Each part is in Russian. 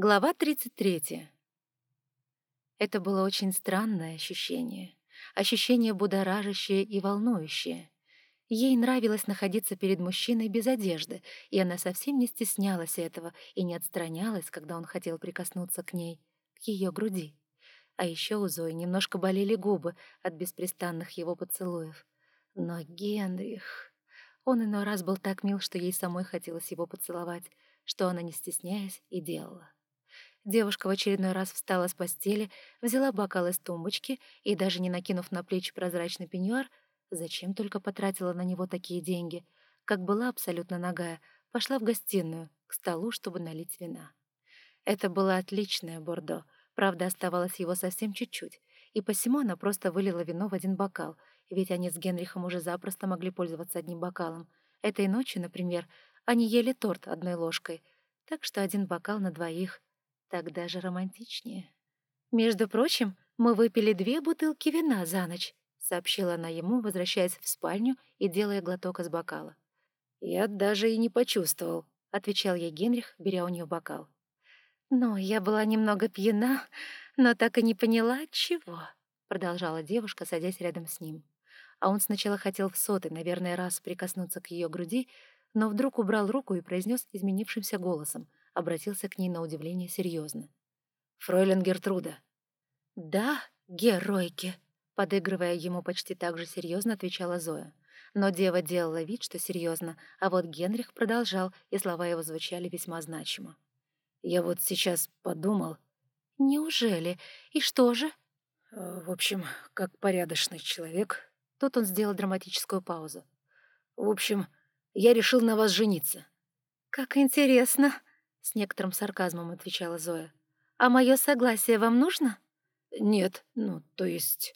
Глава 33. Это было очень странное ощущение. Ощущение будоражащее и волнующее. Ей нравилось находиться перед мужчиной без одежды, и она совсем не стеснялась этого и не отстранялась, когда он хотел прикоснуться к ней, к ее груди. А еще у Зои немножко болели губы от беспрестанных его поцелуев. Но Генрих... Он иной раз был так мил, что ей самой хотелось его поцеловать, что она, не стесняясь, и делала. Девушка в очередной раз встала с постели, взяла бокал из тумбочки и, даже не накинув на плечи прозрачный пеньюар, зачем только потратила на него такие деньги, как была абсолютно нагая, пошла в гостиную, к столу, чтобы налить вина. Это было отличное бордо, правда, оставалось его совсем чуть-чуть, и посему она просто вылила вино в один бокал, ведь они с Генрихом уже запросто могли пользоваться одним бокалом. Этой ночью, например, они ели торт одной ложкой, так что один бокал на двоих — так даже романтичнее. «Между прочим, мы выпили две бутылки вина за ночь», — сообщила она ему, возвращаясь в спальню и делая глоток из бокала. «Я даже и не почувствовал», — отвечал ей Генрих, беря у нее бокал. «Ну, я была немного пьяна, но так и не поняла, чего», — продолжала девушка, садясь рядом с ним. А он сначала хотел в сотый, наверное, раз прикоснуться к ее груди, но вдруг убрал руку и произнес изменившимся голосом, обратился к ней на удивление серьезно. «Фройлен Гертруда». «Да, геройки», — подыгрывая ему почти так же серьезно, отвечала Зоя. Но дева делала вид, что серьезно, а вот Генрих продолжал, и слова его звучали весьма значимо. «Я вот сейчас подумал...» «Неужели? И что же?» «Э, «В общем, как порядочный человек...» Тут он сделал драматическую паузу. «В общем, я решил на вас жениться». «Как интересно!» С некоторым сарказмом отвечала Зоя. «А мое согласие вам нужно?» «Нет, ну, то есть...»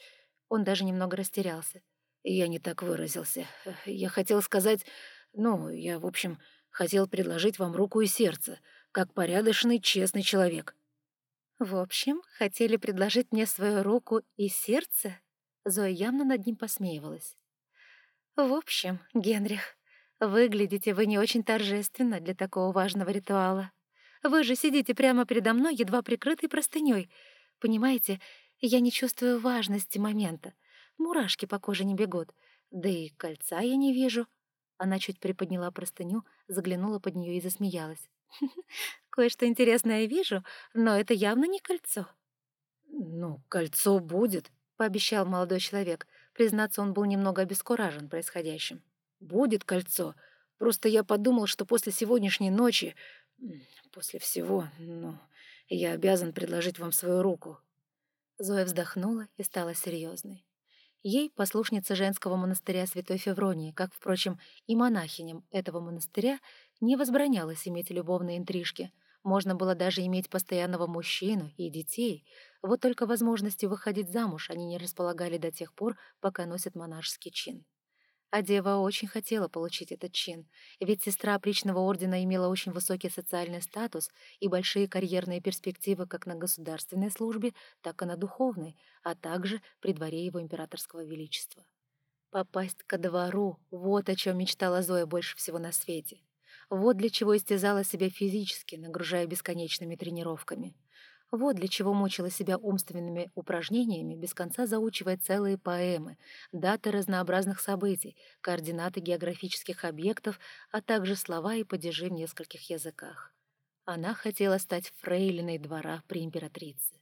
Он даже немного растерялся. Я не так выразился. Я хотел сказать... Ну, я, в общем, хотел предложить вам руку и сердце, как порядочный, честный человек. В общем, хотели предложить мне свою руку и сердце? Зоя явно над ним посмеивалась. В общем, Генрих, Выглядите вы не очень торжественно для такого важного ритуала. Вы же сидите прямо передо мной, едва прикрытой простынёй. Понимаете, я не чувствую важности момента. Мурашки по коже не бегут. Да и кольца я не вижу. Она чуть приподняла простыню, заглянула под нее и засмеялась. «Кое-что интересное вижу, но это явно не кольцо». «Ну, кольцо будет», — пообещал молодой человек. Признаться, он был немного обескуражен происходящим будет кольцо. Просто я подумал, что после сегодняшней ночи, после всего, ну, я обязан предложить вам свою руку». Зоя вздохнула и стала серьезной. Ей, послушница женского монастыря Святой Февронии, как, впрочем, и монахиням этого монастыря, не возбранялось иметь любовные интрижки. Можно было даже иметь постоянного мужчину и детей, вот только возможности выходить замуж они не располагали до тех пор, пока носят монашеский чин. А дева очень хотела получить этот чин, ведь сестра опричного ордена имела очень высокий социальный статус и большие карьерные перспективы как на государственной службе, так и на духовной, а также при дворе его императорского величества. Попасть ко двору — вот о чем мечтала Зоя больше всего на свете. Вот для чего истязала себя физически, нагружая бесконечными тренировками. Вот для чего мучила себя умственными упражнениями, без конца заучивая целые поэмы, даты разнообразных событий, координаты географических объектов, а также слова и падежи в нескольких языках. Она хотела стать фрейлиной двора при императрице.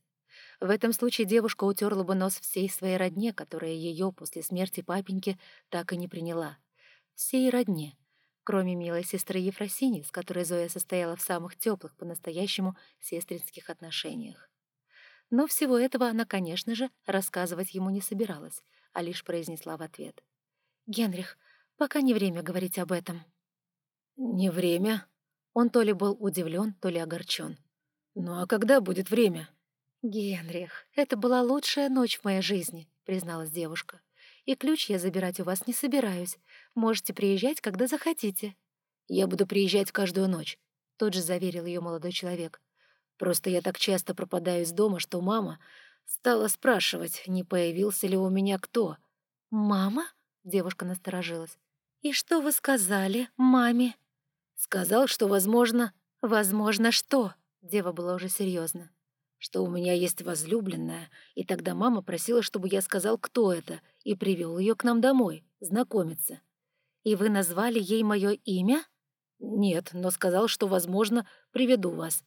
В этом случае девушка утерла бы нос всей своей родне, которая ее после смерти папеньки так и не приняла. Всей родне, кроме милой сестры Ефросини, с которой Зоя состояла в самых теплых по-настоящему сестринских отношениях. Но всего этого она, конечно же, рассказывать ему не собиралась, а лишь произнесла в ответ. «Генрих, пока не время говорить об этом». «Не время?» Он то ли был удивлен, то ли огорчен. «Ну а когда будет время?» «Генрих, это была лучшая ночь в моей жизни», — призналась девушка. «И ключ я забирать у вас не собираюсь. Можете приезжать, когда захотите». «Я буду приезжать каждую ночь», — тут же заверил ее молодой человек. «Просто я так часто пропадаю из дома, что мама стала спрашивать, не появился ли у меня кто». «Мама?» — девушка насторожилась. «И что вы сказали маме?» «Сказал, что, возможно...» «Возможно, что?» Дева была уже серьезна. «Что у меня есть возлюбленная, и тогда мама просила, чтобы я сказал, кто это, и привел ее к нам домой, знакомиться». «И вы назвали ей мое имя?» «Нет, но сказал, что, возможно, приведу вас».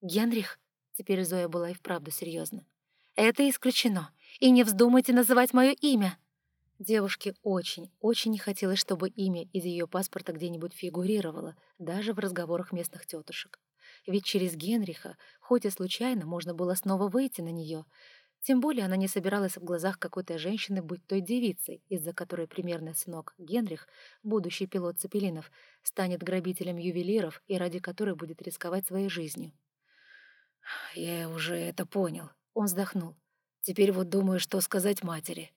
«Генрих?» — теперь Зоя была и вправду серьезна. «Это исключено, и не вздумайте называть мое имя!» Девушке очень, очень не хотелось, чтобы имя из ее паспорта где-нибудь фигурировало, даже в разговорах местных тетушек. Ведь через Генриха, хоть и случайно, можно было снова выйти на нее. Тем более она не собиралась в глазах какой-то женщины быть той девицей, из-за которой примерный сынок Генрих, будущий пилот Цепелинов, станет грабителем ювелиров и ради которой будет рисковать своей жизнью. «Я уже это понял», — он вздохнул. «Теперь вот думаю, что сказать матери».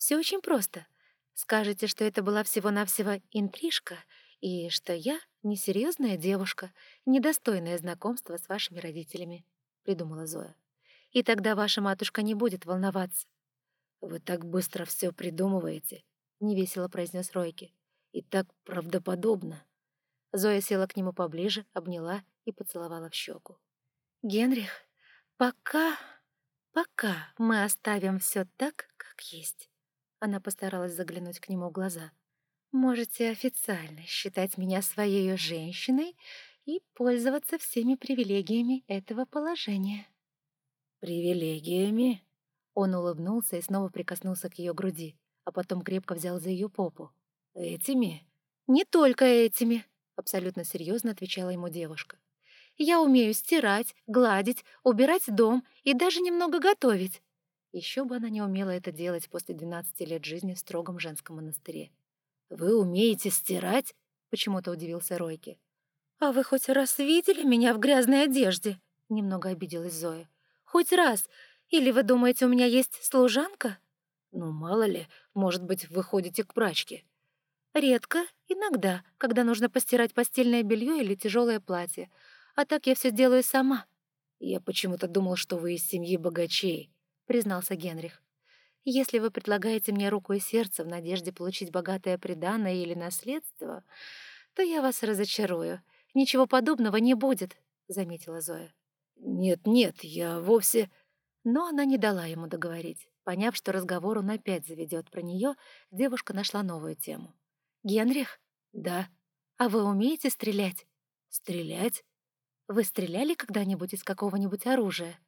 Все очень просто. Скажете, что это была всего-навсего интрижка, и что я несерьезная девушка, недостойная знакомства с вашими родителями», — придумала Зоя. «И тогда ваша матушка не будет волноваться». «Вы так быстро все придумываете», — невесело произнес Ройки. «И так правдоподобно». Зоя села к нему поближе, обняла и поцеловала в щеку. «Генрих, пока, пока мы оставим все так, как есть. Она постаралась заглянуть к нему в глаза. «Можете официально считать меня своей женщиной и пользоваться всеми привилегиями этого положения». «Привилегиями?» Он улыбнулся и снова прикоснулся к ее груди, а потом крепко взял за ее попу. «Этими?» «Не только этими», — абсолютно серьезно отвечала ему девушка. «Я умею стирать, гладить, убирать дом и даже немного готовить. Еще бы она не умела это делать после 12 лет жизни в строгом женском монастыре. «Вы умеете стирать?» — почему-то удивился Ройки. «А вы хоть раз видели меня в грязной одежде?» — немного обиделась Зоя. «Хоть раз. Или вы думаете, у меня есть служанка?» «Ну, мало ли, может быть, вы ходите к прачке». «Редко, иногда, когда нужно постирать постельное белье или тяжелое платье. А так я все делаю сама». «Я почему-то думал, что вы из семьи богачей», признался Генрих. «Если вы предлагаете мне руку и сердце в надежде получить богатое приданое или наследство, то я вас разочарую. Ничего подобного не будет», — заметила Зоя. «Нет-нет, я вовсе...» Но она не дала ему договорить. Поняв, что разговор он опять заведет про нее, девушка нашла новую тему. «Генрих?» «Да». «А вы умеете стрелять?» «Стрелять?» «Вы стреляли когда-нибудь из какого-нибудь оружия?»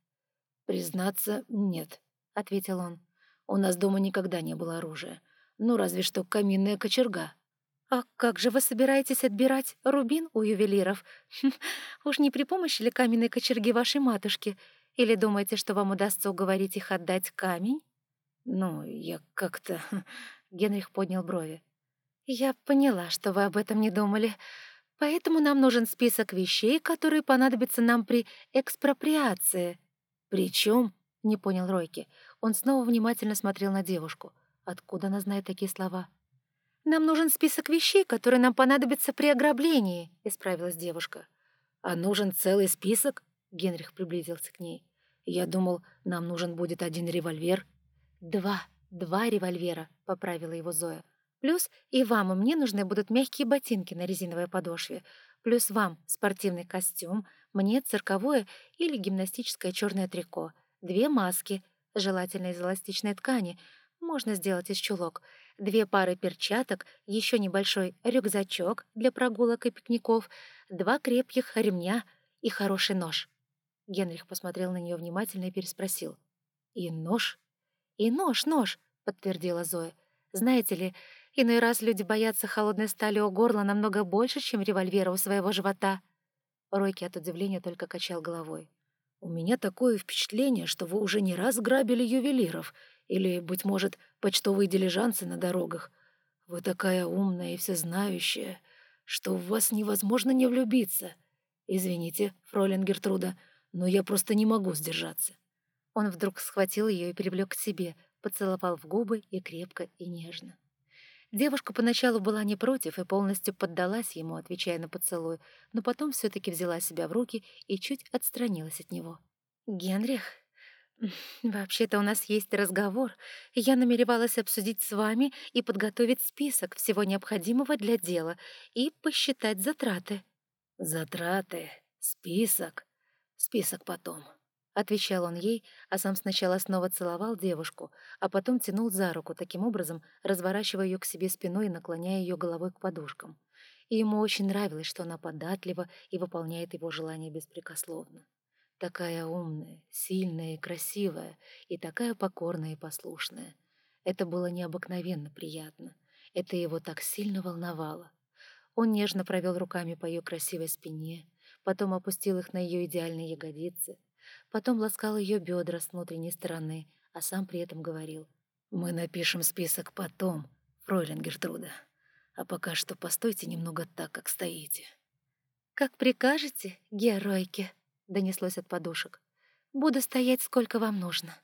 «Признаться, нет», — ответил он. «У нас дома никогда не было оружия. Ну, разве что каминная кочерга». «А как же вы собираетесь отбирать рубин у ювелиров? Хм, уж не при помощи ли каменной кочерги вашей матушки? Или думаете, что вам удастся уговорить их отдать камень?» «Ну, я как-то...» — Генрих поднял брови. «Я поняла, что вы об этом не думали. Поэтому нам нужен список вещей, которые понадобятся нам при экспроприации». «При чем?» — не понял Ройки. Он снова внимательно смотрел на девушку. Откуда она знает такие слова? «Нам нужен список вещей, которые нам понадобятся при ограблении», — исправилась девушка. «А нужен целый список?» — Генрих приблизился к ней. «Я думал, нам нужен будет один револьвер». «Два, два револьвера», — поправила его Зоя. «Плюс и вам, и мне нужны будут мягкие ботинки на резиновой подошве. Плюс вам спортивный костюм, мне цирковое или гимнастическое черное трико, две маски, желательно из эластичной ткани, можно сделать из чулок, две пары перчаток, еще небольшой рюкзачок для прогулок и пикников, два крепких ремня и хороший нож. Генрих посмотрел на нее внимательно и переспросил. «И нож?» «И нож, нож», — подтвердила Зоя. «Знаете ли, Иной раз люди боятся холодной стали у горла намного больше, чем револьвера у своего живота». Ройки от удивления только качал головой. «У меня такое впечатление, что вы уже не раз грабили ювелиров или, быть может, почтовые дилижансы на дорогах. Вы такая умная и всезнающая, что в вас невозможно не влюбиться. Извините, фролин Гертруда, но я просто не могу сдержаться». Он вдруг схватил ее и привлек к себе, поцеловал в губы и крепко, и нежно. Девушка поначалу была не против и полностью поддалась ему, отвечая на поцелуй, но потом все таки взяла себя в руки и чуть отстранилась от него. «Генрих, вообще-то у нас есть разговор. Я намеревалась обсудить с вами и подготовить список всего необходимого для дела и посчитать затраты». «Затраты? Список? Список потом», — отвечал он ей, а сам сначала снова целовал девушку, а потом тянул за руку, таким образом разворачивая ее к себе спиной и наклоняя ее головой к подушкам. И ему очень нравилось, что она податлива и выполняет его желания беспрекословно. Такая умная, сильная и красивая, и такая покорная и послушная. Это было необыкновенно приятно. Это его так сильно волновало. Он нежно провел руками по ее красивой спине, потом опустил их на ее идеальные ягодицы, Потом ласкал ее бедра с внутренней стороны, а сам при этом говорил. «Мы напишем список потом, фройлен Гертруда. А пока что постойте немного так, как стоите». «Как прикажете, геройки», — донеслось от подушек. «Буду стоять, сколько вам нужно».